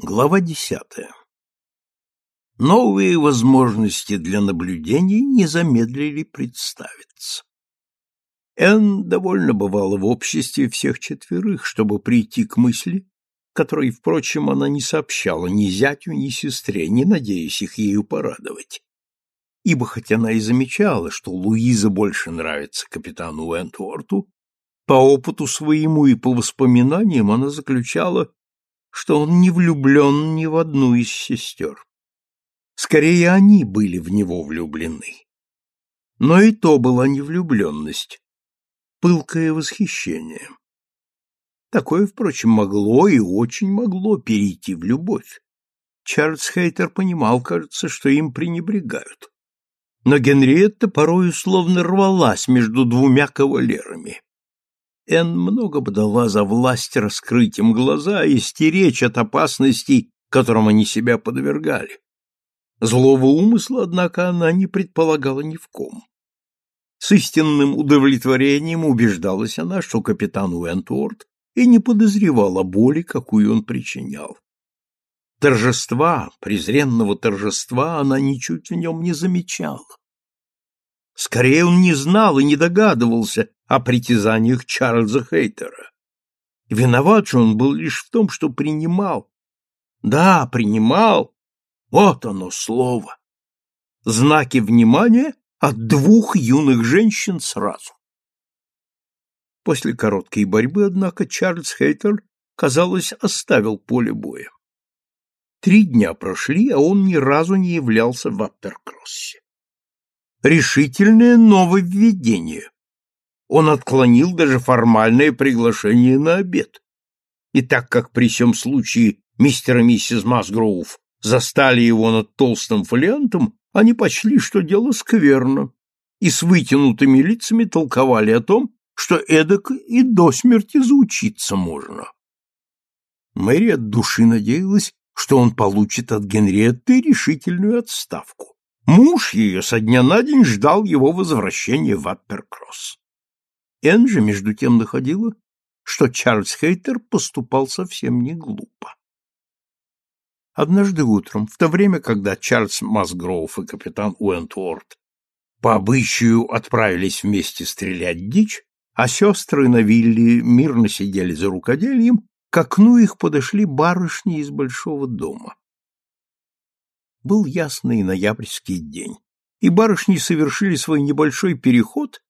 Глава десятая. Новые возможности для наблюдений не замедлили представиться. Энн довольно бывала в обществе всех четверых, чтобы прийти к мысли, которой, впрочем, она не сообщала ни зятю, ни сестре, не надеясь их ею порадовать. Ибо хотя она и замечала, что Луиза больше нравится капитану Уэнтворту, по опыту своему и по воспоминаниям она заключала, что он не влюблен ни в одну из сестер. Скорее, они были в него влюблены. Но и то была не влюбленность, пылкое восхищение. Такое, впрочем, могло и очень могло перейти в любовь. Чарльз Хейтер понимал, кажется, что им пренебрегают. Но Генриетта порою словно рвалась между двумя кавалерами. Энн много бы дала за власть раскрыть им глаза и стеречь от опасностей, которым они себя подвергали. Злого умысла, однако, она не предполагала ни в ком. С истинным удовлетворением убеждалась она, что капитан Уэнтворд и не подозревал о боли, какую он причинял. Торжества, презренного торжества она ничуть в нем не замечала. Скорее он не знал и не догадывался о притязаниях Чарльза Хейтера. Виноват же он был лишь в том, что принимал. Да, принимал. Вот оно слово. Знаки внимания от двух юных женщин сразу. После короткой борьбы, однако, Чарльз Хейтер, казалось, оставил поле боя. Три дня прошли, а он ни разу не являлся в Апперкроссе решительное нововведение. Он отклонил даже формальное приглашение на обед. И так как при всем случае мистер и миссис Масгроув застали его над толстым фолиантом, они почли, что дело скверно, и с вытянутыми лицами толковали о том, что эдак и до смерти заучиться можно. Мэри от души надеялась, что он получит от Генриетты решительную отставку. Муж ее со дня на день ждал его возвращения в Апперкросс. Энн же, между тем, находила, что Чарльз Хейтер поступал совсем не глупо. Однажды утром, в то время, когда Чарльз Масгроув и капитан Уэнтворд по обычаю отправились вместе стрелять дичь, а сестры на вилле мирно сидели за рукоделием, к окну их подошли барышни из большого дома. Был ясный ноябрьский день, и барышни совершили свой небольшой переход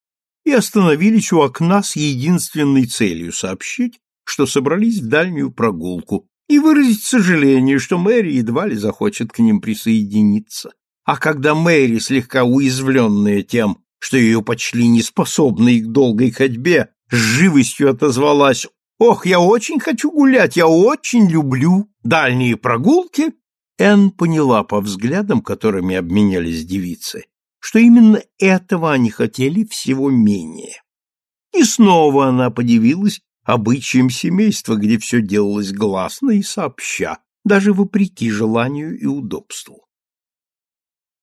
и остановились у окна с единственной целью сообщить, что собрались в дальнюю прогулку, и выразить сожаление, что Мэри едва ли захочет к ним присоединиться. А когда Мэри, слегка уязвленная тем, что ее почли неспособной к долгой ходьбе, с живостью отозвалась «Ох, я очень хочу гулять, я очень люблю дальние прогулки», Энн поняла по взглядам, которыми обменялись девицы, что именно этого они хотели всего менее. И снова она подивилась обычаям семейства, где все делалось гласно и сообща, даже вопреки желанию и удобству.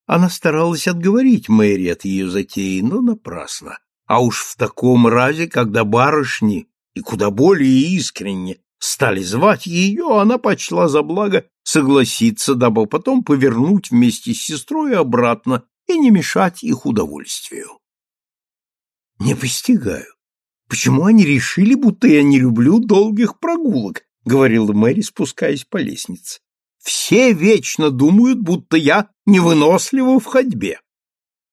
Она старалась отговорить Мэри от ее затеи, но напрасно. А уж в таком разе, когда барышни, и куда более искренне, стали звать ее, она почла за благо согласиться, дабы потом повернуть вместе с сестрой обратно и не мешать их удовольствию. Не постигаю, почему они решили, будто я не люблю долгих прогулок, говорила Мэри, спускаясь по лестнице. Все вечно думают, будто я невынослива в ходьбе.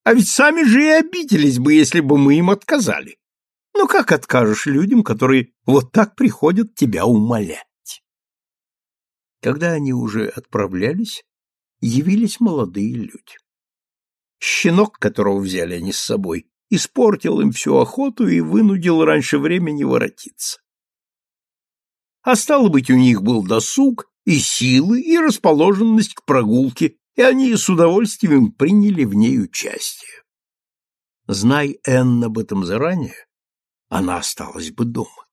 А ведь сами же и обиделись бы, если бы мы им отказали. Ну как откажешь людям, которые вот так приходят тебя умолять? Когда они уже отправлялись, явились молодые люди. Щенок, которого взяли они с собой, испортил им всю охоту и вынудил раньше времени воротиться. А стало быть, у них был досуг и силы, и расположенность к прогулке, и они с удовольствием приняли в ней участие. Знай Энн об этом заранее, она осталась бы дома.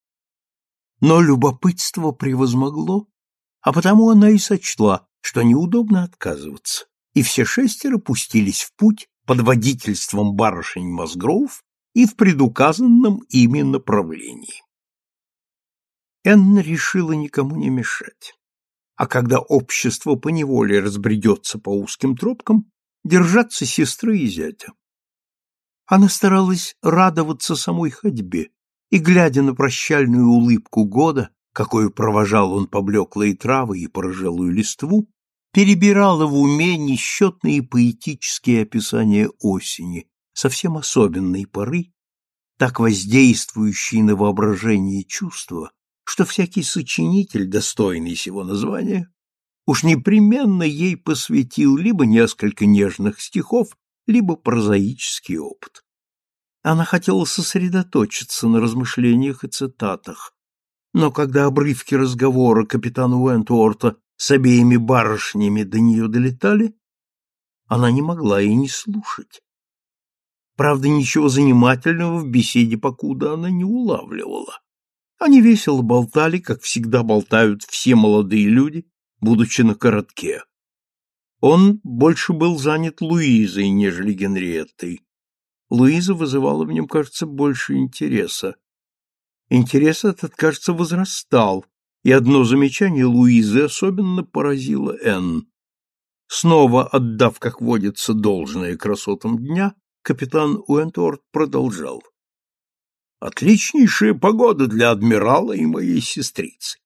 Но любопытство превозмогло, а потому она и сочла, что неудобно отказываться, и все шестеро пустились в путь под водительством барышень Мозгров и в предуказанном ими направлении. Энн решила никому не мешать. а когда общество поневоле разбредется по узким тропкам, держаться сестры и зятя. Она старалась радоваться самой ходьбе, и, глядя на прощальную улыбку года, какой провожал он поблеклые травы и порыжелую листву, перебирала в уме несчетные поэтические описания осени, совсем особенной поры, так воздействующие на воображение чувства, что всякий сочинитель, достойный сего названия, уж непременно ей посвятил либо несколько нежных стихов, либо прозаический опыт. Она хотела сосредоточиться на размышлениях и цитатах, но когда обрывки разговора капитана Уэнтуорта с обеими барышнями до нее долетали, она не могла и не слушать. Правда, ничего занимательного в беседе покуда она не улавливала. Они весело болтали, как всегда болтают все молодые люди, будучи на коротке. Он больше был занят Луизой, нежели Генриеттой. Луиза вызывала в нем, кажется, больше интереса. Интерес этот, кажется, возрастал, и одно замечание Луизы особенно поразило Энн. Снова отдав, как водится, должное красотам дня, капитан Уэнтворд продолжал. «Отличнейшая погода для адмирала и моей сестрицы.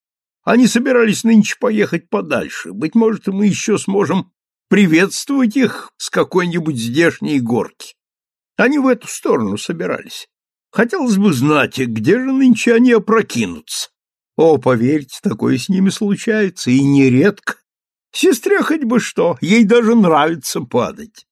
Они собирались нынче поехать подальше. Быть может, мы еще сможем приветствовать их с какой-нибудь здешней горки. Они в эту сторону собирались. Хотелось бы знать, где же нынче они опрокинутся. О, поверьте, такое с ними случается, и нередко. Сестре хоть бы что, ей даже нравится падать.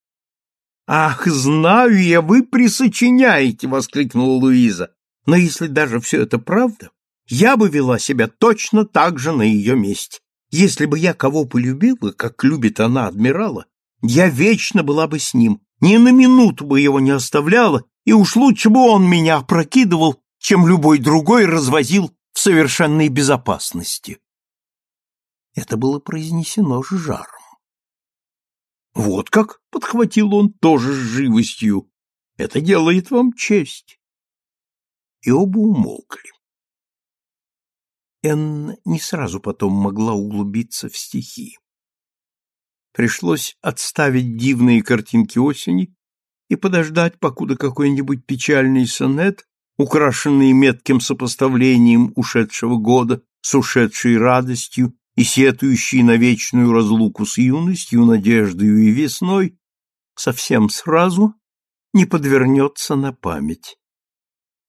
«Ах, знаю я, вы присочиняете!» — воскликнула Луиза. «Но если даже все это правда, я бы вела себя точно так же на ее месте. Если бы я кого полюбила, как любит она адмирала, я вечно была бы с ним, ни на минуту бы его не оставляла, и уж лучше бы он меня опрокидывал, чем любой другой развозил в совершенной безопасности. Это было произнесено с жаром. «Вот как!» — подхватил он тоже с живостью. «Это делает вам честь!» И оба умолкли. Энн не сразу потом могла углубиться в стихи. Пришлось отставить дивные картинки осени и подождать, покуда какой-нибудь печальный сонет, украшенный метким сопоставлением ушедшего года с ушедшей радостью и сетующий на вечную разлуку с юностью, надеждою и весной, совсем сразу не подвернется на память.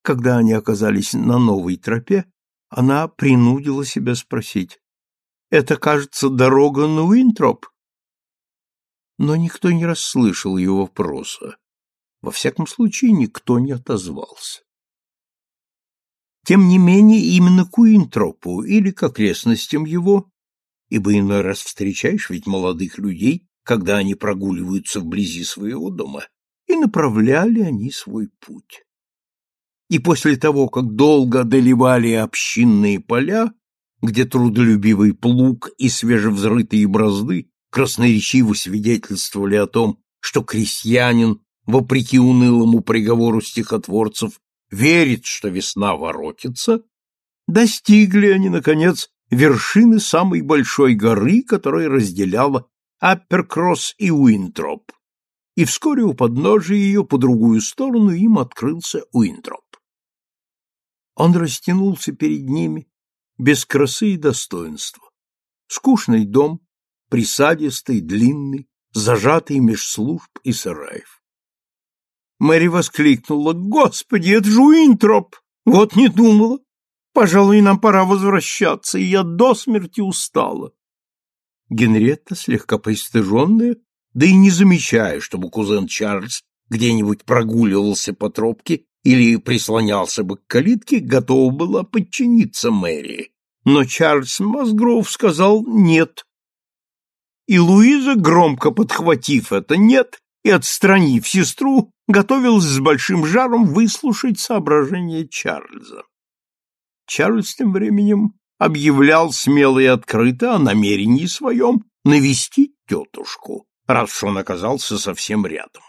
Когда они оказались на новой тропе, она принудила себя спросить, «Это, кажется, дорога на Уинтроп?» но никто не расслышал его вопроса. Во всяком случае, никто не отозвался. Тем не менее, именно к Уинтропу или к окрестностям его, ибо иной раз встречаешь ведь молодых людей, когда они прогуливаются вблизи своего дома, и направляли они свой путь. И после того, как долго одолевали общинные поля, где трудолюбивый плуг и свежевзрытые бразды красноречиво свидетельствовали о том, что крестьянин, вопреки унылому приговору стихотворцев, верит, что весна воротится, достигли они, наконец, вершины самой большой горы, которая разделяла Апперкросс и Уинтроп, и вскоре у подножия ее по другую сторону им открылся Уинтроп. Он растянулся перед ними без красы и достоинства. Скучный дом, присадистый, длинный, зажатый меж служб и сараев. Мэри воскликнула. «Господи, это же Уинтроп! Вот не думала! Пожалуй, нам пора возвращаться, и я до смерти устала!» Генретта, слегка пристыженная, да и не замечая, чтобы кузен Чарльз где-нибудь прогуливался по тропке или прислонялся бы к калитке, готова была подчиниться Мэри. Но Чарльз Масгроув сказал «нет», и Луиза, громко подхватив это «нет» и отстранив сестру, готовилась с большим жаром выслушать соображения Чарльза. Чарльз тем временем объявлял смело и открыто о намерении своем навестить тетушку, раз он оказался совсем рядом.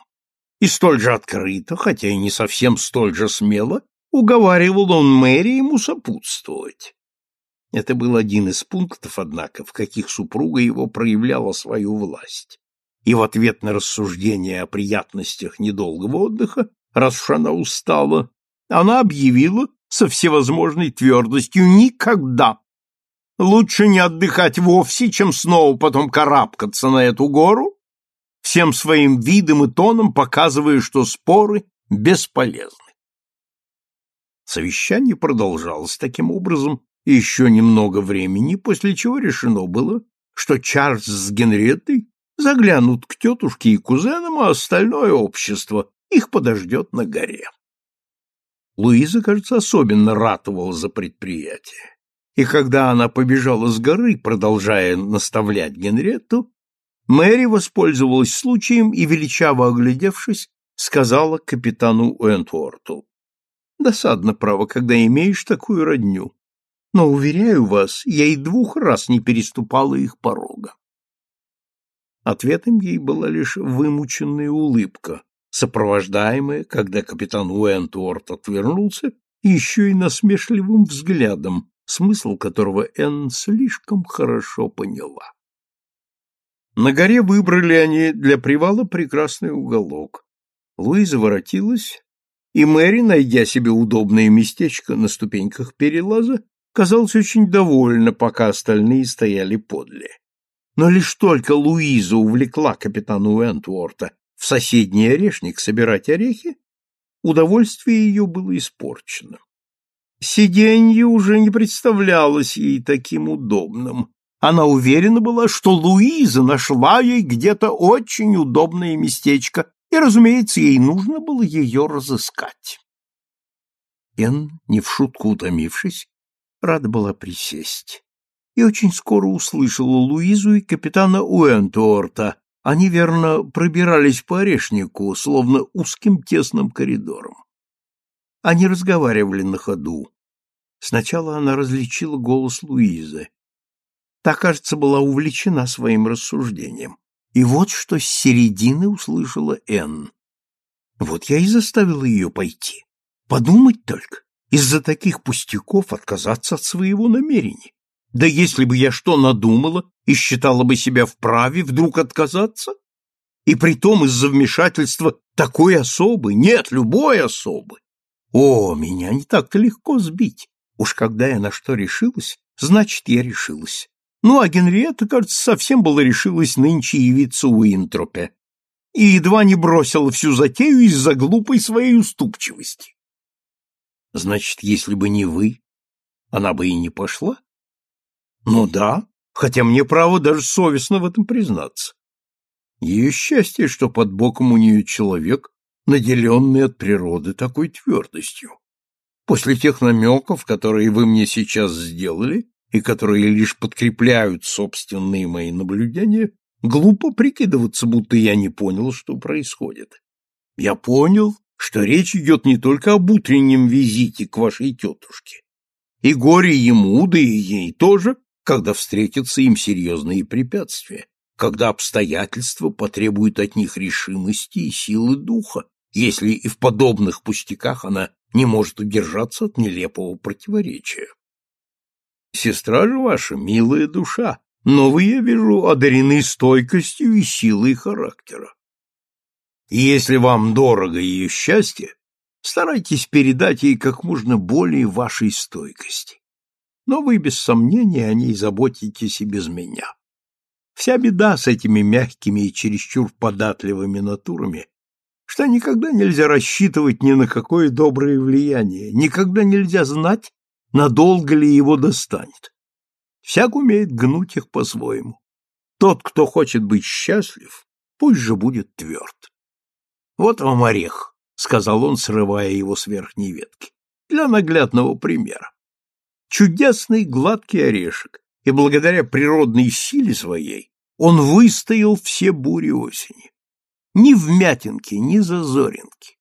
И столь же открыто, хотя и не совсем столь же смело, уговаривал он Мэри ему сопутствовать. Это был один из пунктов, однако, в каких супруга его проявляла свою власть. И в ответ на рассуждение о приятностях недолгого отдыха, раз уж она устала, она объявила со всевозможной твердостью «никогда». Лучше не отдыхать вовсе, чем снова потом карабкаться на эту гору, всем своим видом и тоном показывая, что споры бесполезны. Совещание продолжалось таким образом еще немного времени, после чего решено было, что Чарльз с Генриеттой заглянут к тетушке и кузенам, а остальное общество их подождет на горе. Луиза, кажется, особенно ратовала за предприятие. И когда она побежала с горы, продолжая наставлять Генретту, Мэри воспользовалась случаем и, величаво оглядевшись, сказала капитану Уэнтворту. «Досадно, право, когда имеешь такую родню. Но, уверяю вас, я и двух раз не переступала их порога. Ответом ей была лишь вымученная улыбка, сопровождаемая, когда капитан Уэнтуорт отвернулся, еще и насмешливым взглядом, смысл которого Энн слишком хорошо поняла. На горе выбрали они для привала прекрасный уголок. Луиза воротилась, и Мэри, найдя себе удобное местечко на ступеньках перелаза, казалось очень довольна, пока остальные стояли подле. Но лишь только Луиза увлекла капитана Уэнтворта в соседний орешник собирать орехи, удовольствие ее было испорчено. Сиденье уже не представлялось ей таким удобным. Она уверена была, что Луиза нашла ей где-то очень удобное местечко, и, разумеется, ей нужно было ее разыскать. Эн, не в шутку утомившись, рада была присесть. И очень скоро услышала Луизу и капитана Уэнтуорта. Они, верно, пробирались по орешнику, словно узким тесным коридором. Они разговаривали на ходу. Сначала она различила голос Луизы. Та, кажется, была увлечена своим рассуждением. И вот что с середины услышала Энн. Вот я и заставила ее пойти. Подумать только из-за таких пустяков отказаться от своего намерения. Да если бы я что надумала и считала бы себя вправе вдруг отказаться? И притом из-за вмешательства такой особы, нет, любой особы. О, меня не так-то легко сбить. Уж когда я на что решилась, значит, я решилась. Ну, а Генриетта, кажется, совсем была решилась нынче явиться у Интропе и едва не бросила всю затею из-за глупой своей уступчивости. Значит, если бы не вы, она бы и не пошла? Ну да, хотя мне право даже совестно в этом признаться. Ее счастье, что под боком у нее человек, наделенный от природы такой твердостью. После тех намеков, которые вы мне сейчас сделали, и которые лишь подкрепляют собственные мои наблюдения, глупо прикидываться, будто я не понял, что происходит. Я понял что речь идет не только об утреннем визите к вашей тетушке. И горе ему, да и ей тоже, когда встретятся им серьезные препятствия, когда обстоятельства потребуют от них решимости и силы духа, если и в подобных пустяках она не может удержаться от нелепого противоречия. Сестра же ваша, милая душа, но вы, я вижу, одарены стойкостью и силой характера. И если вам дорого ее счастье, старайтесь передать ей как можно более вашей стойкости. Но вы, без сомнения, о ней заботитесь и без меня. Вся беда с этими мягкими и чересчур податливыми натурами, что никогда нельзя рассчитывать ни на какое доброе влияние, никогда нельзя знать, надолго ли его достанет. Всяк умеет гнуть их по-своему. Тот, кто хочет быть счастлив, пусть же будет тверд. Вот вам орех, сказал он, срывая его с верхней ветки. Для наглядного примера. Чудесный гладкий орешек, и благодаря природной силе своей он выстоял все бури осени. Ни вмятинки, ни зазоринки.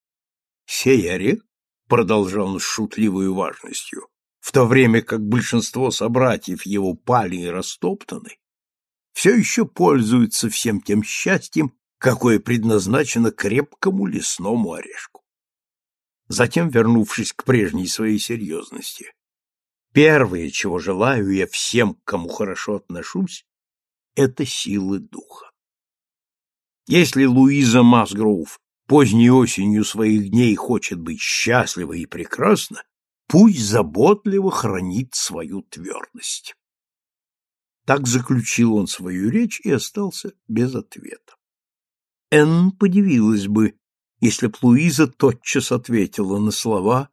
Сей орех, продолжал он с шутливой важностью, в то время как большинство собратьев его пали и растоптаны, все еще пользуется всем тем счастьем, какое предназначено крепкому лесному орешку. Затем, вернувшись к прежней своей серьезности, Первое, чего желаю я всем, к кому хорошо отношусь, это силы духа. Если Луиза Масгроув поздней осенью своих дней хочет быть счастлива и прекрасна, пусть заботливо хранит свою твердость. Так заключил он свою речь и остался без ответа. Энн подивилась бы, если б Луиза тотчас ответила на слова,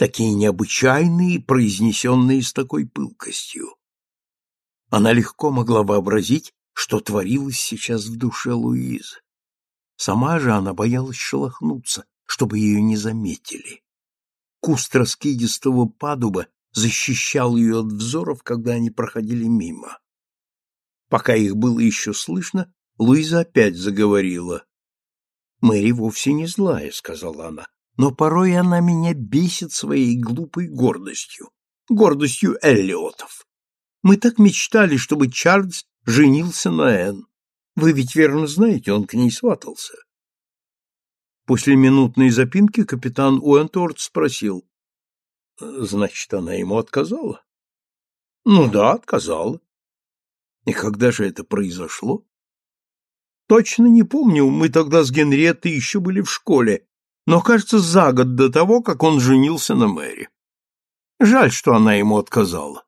такие необычайные, произнесенные с такой пылкостью. Она легко могла вообразить, что творилось сейчас в душе Луизы. Сама же она боялась шелохнуться, чтобы ее не заметили. Куст раскидистого падуба защищал ее от взоров, когда они проходили мимо. Пока их было еще слышно, Луиза опять заговорила. «Мэри вовсе не злая», — сказала она, — «но порой она меня бесит своей глупой гордостью, гордостью Эллиотов. Мы так мечтали, чтобы Чарльз женился на Энн. Вы ведь верно знаете, он к ней сватался. После минутной запинки капитан Уэнторт спросил. Значит, она ему отказала? Ну да, отказала. И когда же это произошло? Точно не помню, мы тогда с Генриеттой еще были в школе, но, кажется, за год до того, как он женился на Мэри. Жаль, что она ему отказала.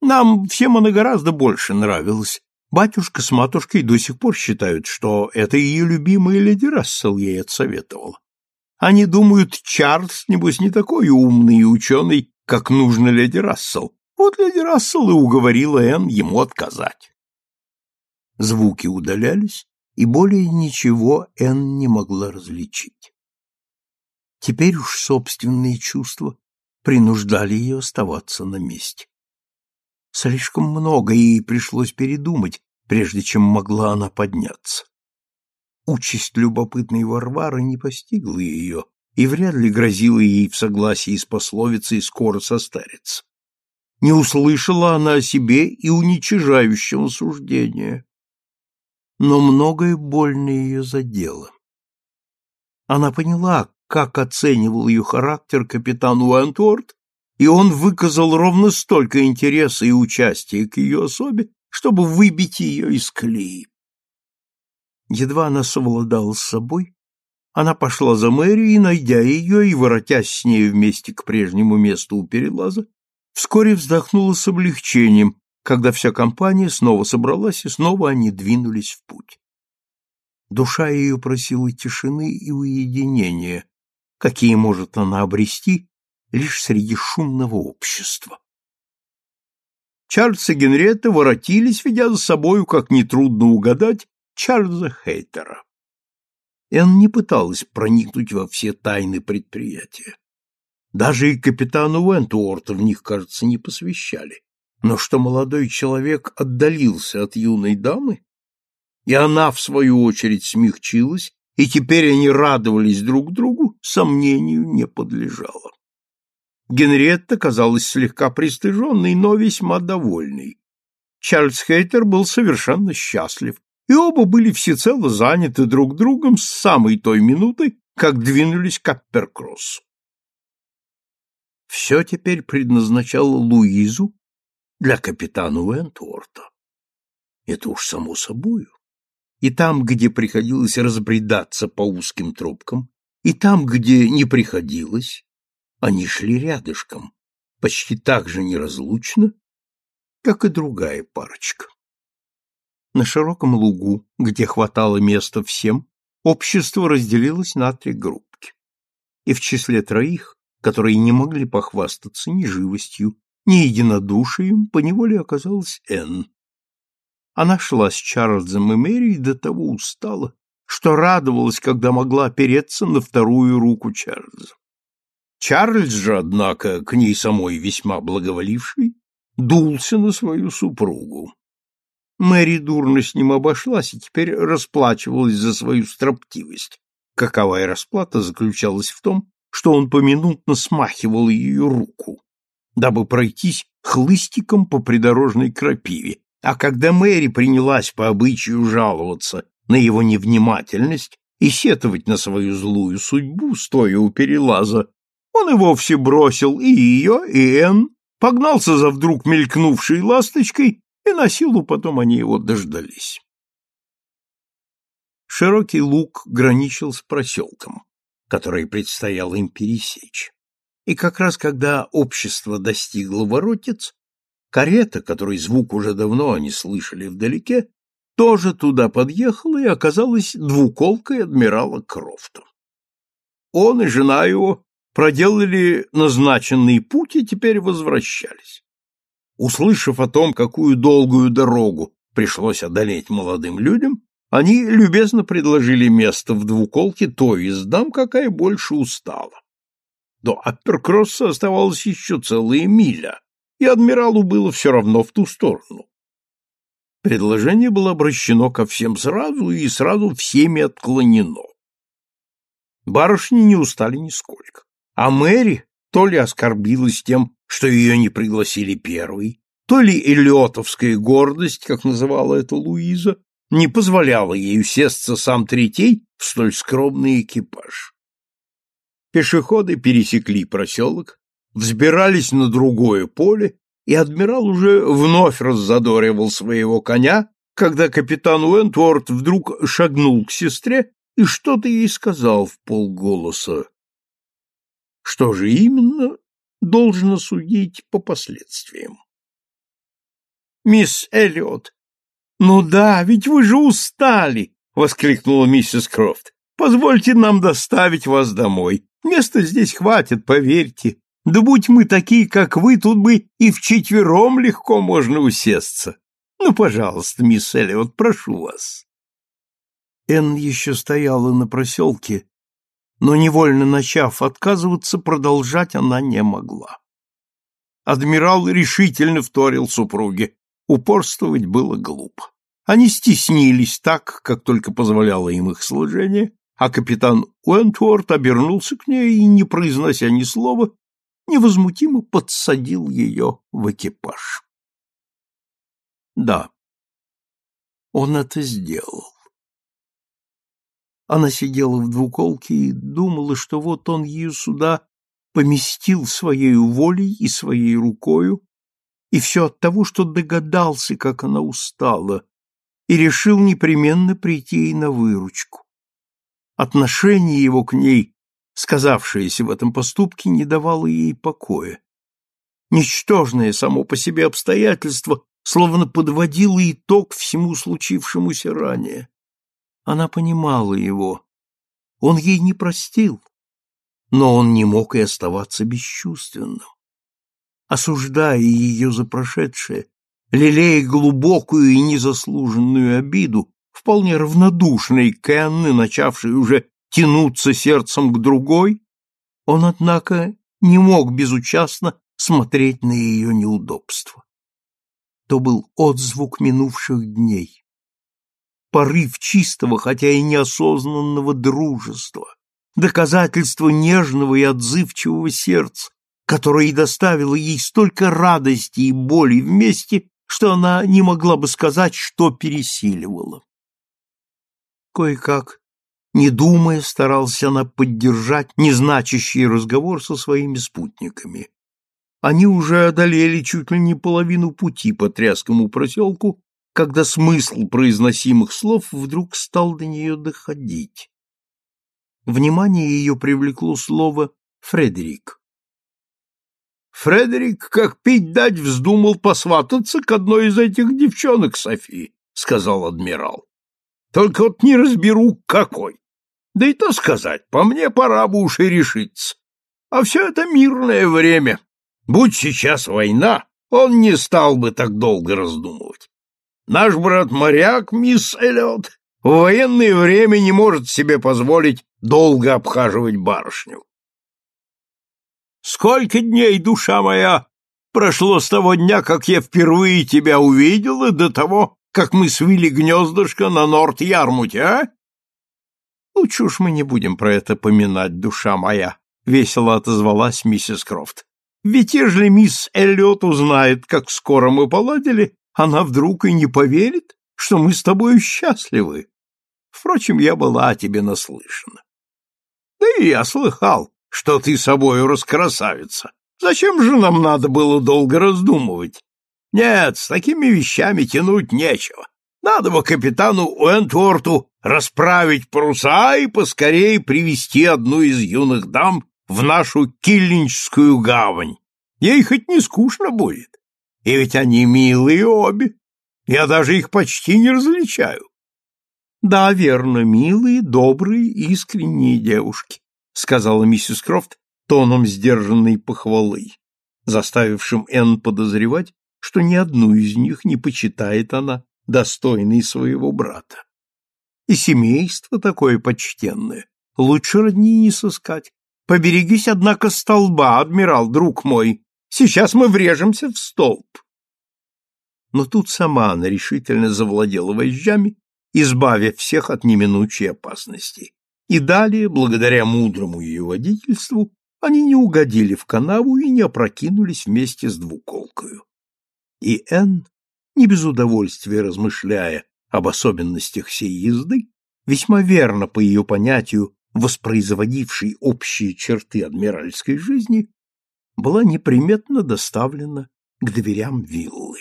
Нам всем она гораздо больше нравилась. Батюшка с матушкой до сих пор считают, что это ее любимая леди Рассел ей отсоветовала. Они думают, Чарльз, небось, не такой умный и ученый, как нужно леди Рассел. Вот леди Рассел и уговорила Энн ему отказать. Звуки удалялись, и более ничего Энн не могла различить. Теперь уж собственные чувства принуждали ее оставаться на месте. Слишком много ей пришлось передумать, прежде чем могла она подняться. Участь любопытной Варвары не постигла ее и вряд ли грозила ей в согласии с пословицей скоро состариться. Не услышала она о себе и уничижающего суждения. Но многое больно ее задело. Она поняла, как оценивал ее характер капитан Уэнтворд и он выказал ровно столько интереса и участия к ее особе, чтобы выбить ее из колеи. Едва она совладала с собой, она пошла за Мэри и, найдя ее и воротясь с ней вместе к прежнему месту у перелаза, вскоре вздохнула с облегчением, когда вся компания снова собралась и снова они двинулись в путь. Душа ее просила тишины и уединения, какие может она обрести, лишь среди шумного общества. Чарльз и Генриетта воротились, ведя за собою, как нетрудно угадать, Чарльза Хейтера. Энн не пыталась проникнуть во все тайны предприятия. Даже и капитану Уэнтуорта в них, кажется, не посвящали. Но что молодой человек отдалился от юной дамы, и она, в свою очередь, смягчилась, и теперь они радовались друг другу, сомнению не подлежало. Генриетта казалась слегка пристыженной, но весьма довольной. Чарльз Хейтер был совершенно счастлив, и оба были всецело заняты друг другом с самой той минуты, как двинулись к Апперкроссу. Все теперь предназначало Луизу для капитана Уэнтворта. Это уж само собою. И там, где приходилось разбредаться по узким тропкам, и там, где не приходилось, они шли рядышком, почти так же неразлучно, как и другая парочка. На широком лугу, где хватало места всем, общество разделилось на три группки. И в числе троих, которые не могли похвастаться ни живостью, ни единодушием, поневоле оказалась Энн. Она шла с Чарльзом и Мэри до того устала, что радовалась, когда могла опереться на вторую руку Чарльза. Чарльз же, однако, к ней самой весьма благоволивший, дулся на свою супругу. Мэри дурно с ним обошлась и теперь расплачивалась за свою строптивость. Каковая расплата заключалась в том, что он поминутно смахивал ее руку, дабы пройтись хлыстиком по придорожной крапиве, а когда Мэри принялась по обычаю жаловаться на его невнимательность и сетовать на свою злую судьбу, стоя у перелаза, он и вовсе бросил и ее, и Энн, погнался за вдруг мелькнувшей ласточкой, и на силу потом они его дождались. Широкий луг граничил с проселком, который предстояло им пересечь. И как раз когда общество достигло воротец, карета, которой звук уже давно они слышали вдалеке, тоже туда подъехала и оказалась двуколкой адмирала Крофта. Он и жена его проделали назначенный путь и теперь возвращались. Услышав о том, какую долгую дорогу пришлось одолеть молодым людям, они любезно предложили место в двуколке той из дам, какая больше устала. До Апперкросса оставалась еще целая миля, и адмиралу было все равно в ту сторону. Предложение было обращено ко всем сразу и сразу всеми отклонено. Барышни не устали нисколько, а Мэри то ли оскорбилась тем, что ее не пригласили первой, то ли эллиотовская гордость, как называла это Луиза, не позволяла ей усесться сам третей в столь скромный экипаж. Пешеходы пересекли проселок, взбирались на другое поле, и адмирал уже вновь раззадоривал своего коня, когда капитан Уэнтворд вдруг шагнул к сестре и что-то ей сказал в полголоса. Что же именно, должно судить по последствиям. «Мисс Эллиот!» «Ну да, ведь вы же устали!» — воскликнула миссис Крофт. «Позвольте нам доставить вас домой. Места здесь хватит, поверьте. Да будь мы такие, как вы, тут бы и вчетвером легко можно усесться. Ну, пожалуйста, мисс Эллиот, прошу вас. Энн еще стояла на проселке, но, невольно начав отказываться, продолжать она не могла. Адмирал решительно вторил супруге. Упорствовать было глупо. Они стеснились так, как только позволяло им их сложение, а капитан Уэнтворт обернулся к ней и, не произнося ни слова, невозмутимо подсадил ее в экипаж. Да, он это сделал. Она сидела в двуколке и думала, что вот он ее сюда поместил своей волей и своей рукою, и все от того, что догадался, как она устала, и решил непременно прийти ей на выручку. Отношение его к ней, сказавшееся в этом поступке, не давало ей покоя. Ничтожное само по себе обстоятельство словно подводило итог всему случившемуся ранее. Она понимала его. Он ей не простил, но он не мог и оставаться бесчувственным. Осуждая ее за прошедшее, лелея глубокую и незаслуженную обиду, вполне равнодушный к Энне, начавшей уже тянуться сердцем к другой, он, однако, не мог безучастно смотреть на ее неудобства. То был отзвук минувших дней, порыв чистого, хотя и неосознанного дружества, доказательство нежного и отзывчивого сердца, которое и доставило ей столько радости и боли вместе, что она не могла бы сказать, что пересиливало. Кое-как, не думая, старался она поддержать незначащий разговор со своими спутниками. Они уже одолели чуть ли не половину пути по тряскому проселку, когда смысл произносимых слов вдруг стал до нее доходить. Внимание ее привлекло слово «Фредерик». «Фредерик, как пить дать, вздумал посвататься к одной из этих девчонок, Софи», — сказал адмирал. Только вот не разберу, какой. Да и то сказать, по мне пора бы уж и решиться. А все это мирное время. Будь сейчас война, он не стал бы так долго раздумывать. Наш брат-моряк, мисс Эллиот, в военное время не может себе позволить долго обхаживать барышню. Сколько дней, душа моя, прошло с того дня, как я впервые тебя увидела, до того, как мы свили гнездышко на Норт-Ярмуте, а? Лучше уж мы не будем про это поминать, душа моя, — весело отозвалась миссис Крофт. Ведь ежели мисс Эллиот узнает, как скоро мы поладили, она вдруг и не поверит, что мы с тобой счастливы. Впрочем, я была о тебе наслышана. Да и я слыхал, что ты собою раскрасавица, Зачем же нам надо было долго раздумывать? Нет, с такими вещами тянуть нечего. Надо бы капитану Уэнтворту расправить паруса и поскорее привести одну из юных дам в нашу Киллинчскую гавань. Ей хоть не скучно будет. И ведь они милые обе. Я даже их почти не различаю. Да, верно, милые, добрые, искренние девушки, сказала миссис Крофт тоном сдержанной похвалы, заставившим Энн подозревать, что ни одну из них не почитает она достойной своего брата. И семейство такое почтенное, лучше родни не сыскать. Поберегись, однако, столба, адмирал, друг мой, сейчас мы врежемся в столб. Но тут сама она решительно завладела вожжами, избавив всех от неминучей опасности. И далее, благодаря мудрому ее водительству, они не угодили в канаву и не опрокинулись вместе с двуколкою. И Энн, не без удовольствия размышляя об особенностях сей езды, весьма верно по ее понятию воспроизводившей общие черты адмиральской жизни, была неприметно доставлена к дверям виллы.